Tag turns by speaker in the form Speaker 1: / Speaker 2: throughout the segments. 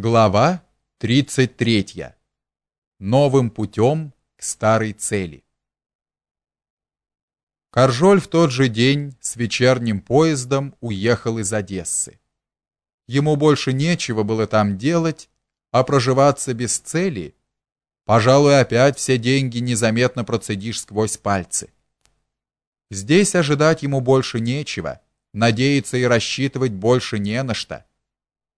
Speaker 1: Глава 33. Новым путем к старой цели. Каржоль в тот же день с вечерним поездом уехал из Одессы. Ему больше нечего было там делать, а проживаться без цели, пожалуй, опять все деньги незаметно процедишь сквозь пальцы. Здесь ожидать ему больше нечего, надеяться и рассчитывать больше не на что.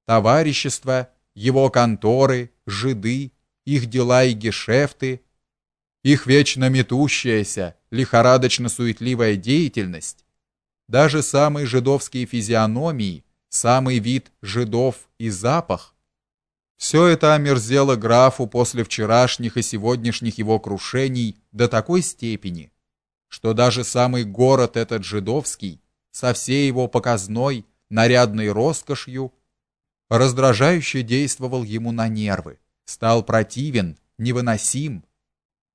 Speaker 1: Товарищество его конторы, жиды, их дела и гешефты, их вечно метущаяся, лихорадочно-суетливая деятельность, даже самые жидовские физиономии, самый вид жидов и запах все это омерзело графу после вчерашних и сегодняшних его крушений до такой степени, что даже самый город этот жидовский со всей его показной нарядной роскошью раздражающе действовал ему на нервы, стал противен, невыносим,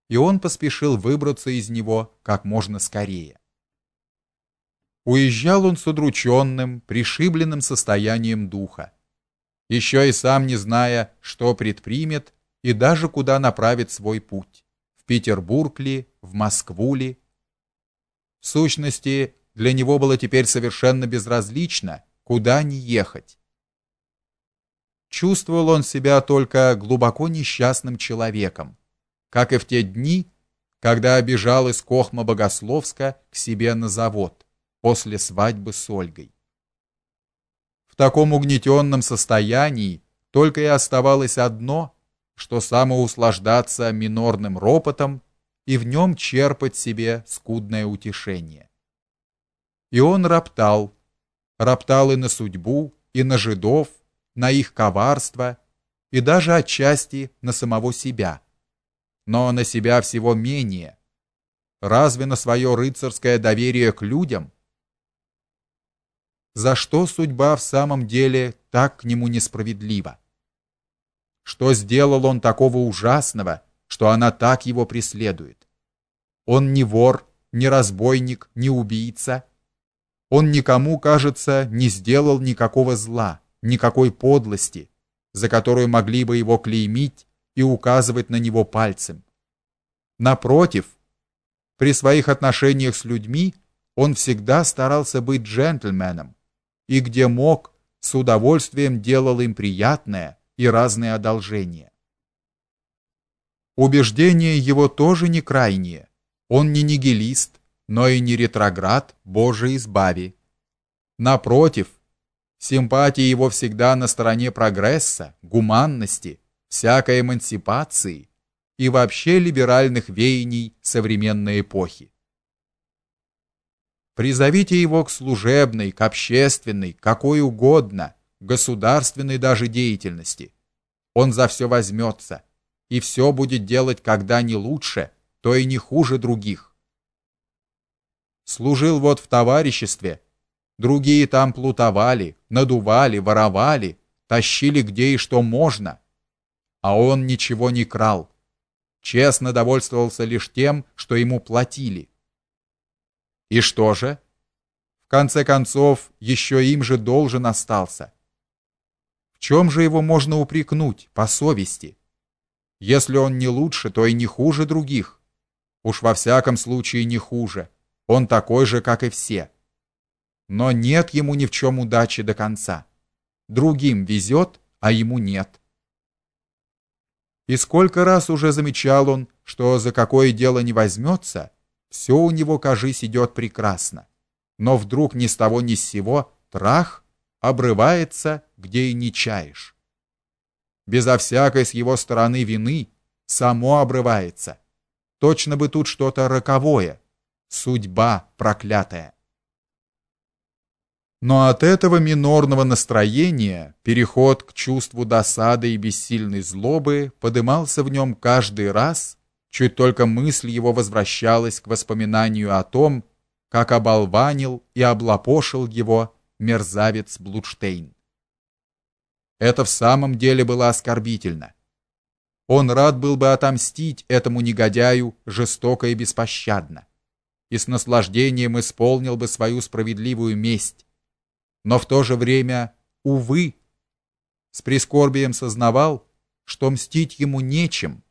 Speaker 1: и он поспешил выбраться из него как можно скорее. Уезжал он с удрученным, пришибленным состоянием духа, еще и сам не зная, что предпримет и даже куда направит свой путь: в Петербург ли, в Москву ли. В сущности, для него было теперь совершенно безразлично, куда ни ехать чувствовал он себя только глубоко несчастным человеком, как и в те дни, когда обежал из Кохма Богословска к себе на завод после свадьбы с Ольгой. В таком угнетенном состоянии только и оставалось одно, что самоуслаждаться минорным ропотом и в нем черпать себе скудное утешение. И он роптал, роптал и на судьбу, и на жидов, на их коварство и даже отчасти на самого себя. Но на себя всего менее. Разве на свое рыцарское доверие к людям? За что судьба в самом деле так к нему несправедлива? Что сделал он такого ужасного, что она так его преследует? Он не вор, не разбойник, не убийца. Он никому, кажется, не сделал никакого зла никакой подлости, за которую могли бы его клеймить и указывать на него пальцем. Напротив, при своих отношениях с людьми он всегда старался быть джентльменом и где мог, с удовольствием делал им приятное и разные одолжения. Убеждения его тоже не крайние. Он не нигилист, но и не ретроград, Боже избави. Напротив, Симпатии его всегда на стороне прогресса, гуманности, всякой эмансипации и вообще либеральных веяний современной эпохи. Призовите его к служебной, к общественной, какой угодно, государственной даже деятельности. Он за все возьмется и все будет делать когда не лучше, то и не хуже других. Служил вот в товариществе Другие там плутовали, надували, воровали, тащили где и что можно. А он ничего не крал. Честно довольствовался лишь тем, что ему платили. И что же? В конце концов, еще им же должен остался. В чем же его можно упрекнуть по совести? Если он не лучше, то и не хуже других. Уж во всяком случае не хуже. Он такой же, как и все но нет ему ни в чем удачи до конца. Другим везет, а ему нет. И сколько раз уже замечал он, что за какое дело не возьмется, все у него, кажись, идет прекрасно. Но вдруг ни с того ни с сего трах обрывается, где и не чаешь. Безо всякой с его стороны вины само обрывается. Точно бы тут что-то роковое, судьба проклятая. Но от этого минорного настроения переход к чувству досады и бессильной злобы подымался в нем каждый раз, чуть только мысль его возвращалась к воспоминанию о том, как оболванил и облапошил его мерзавец Блудштейн. Это в самом деле было оскорбительно. Он рад был бы отомстить этому негодяю жестоко и беспощадно, и с наслаждением исполнил бы свою справедливую месть, но в то же время, увы, с прискорбием сознавал, что мстить ему нечем,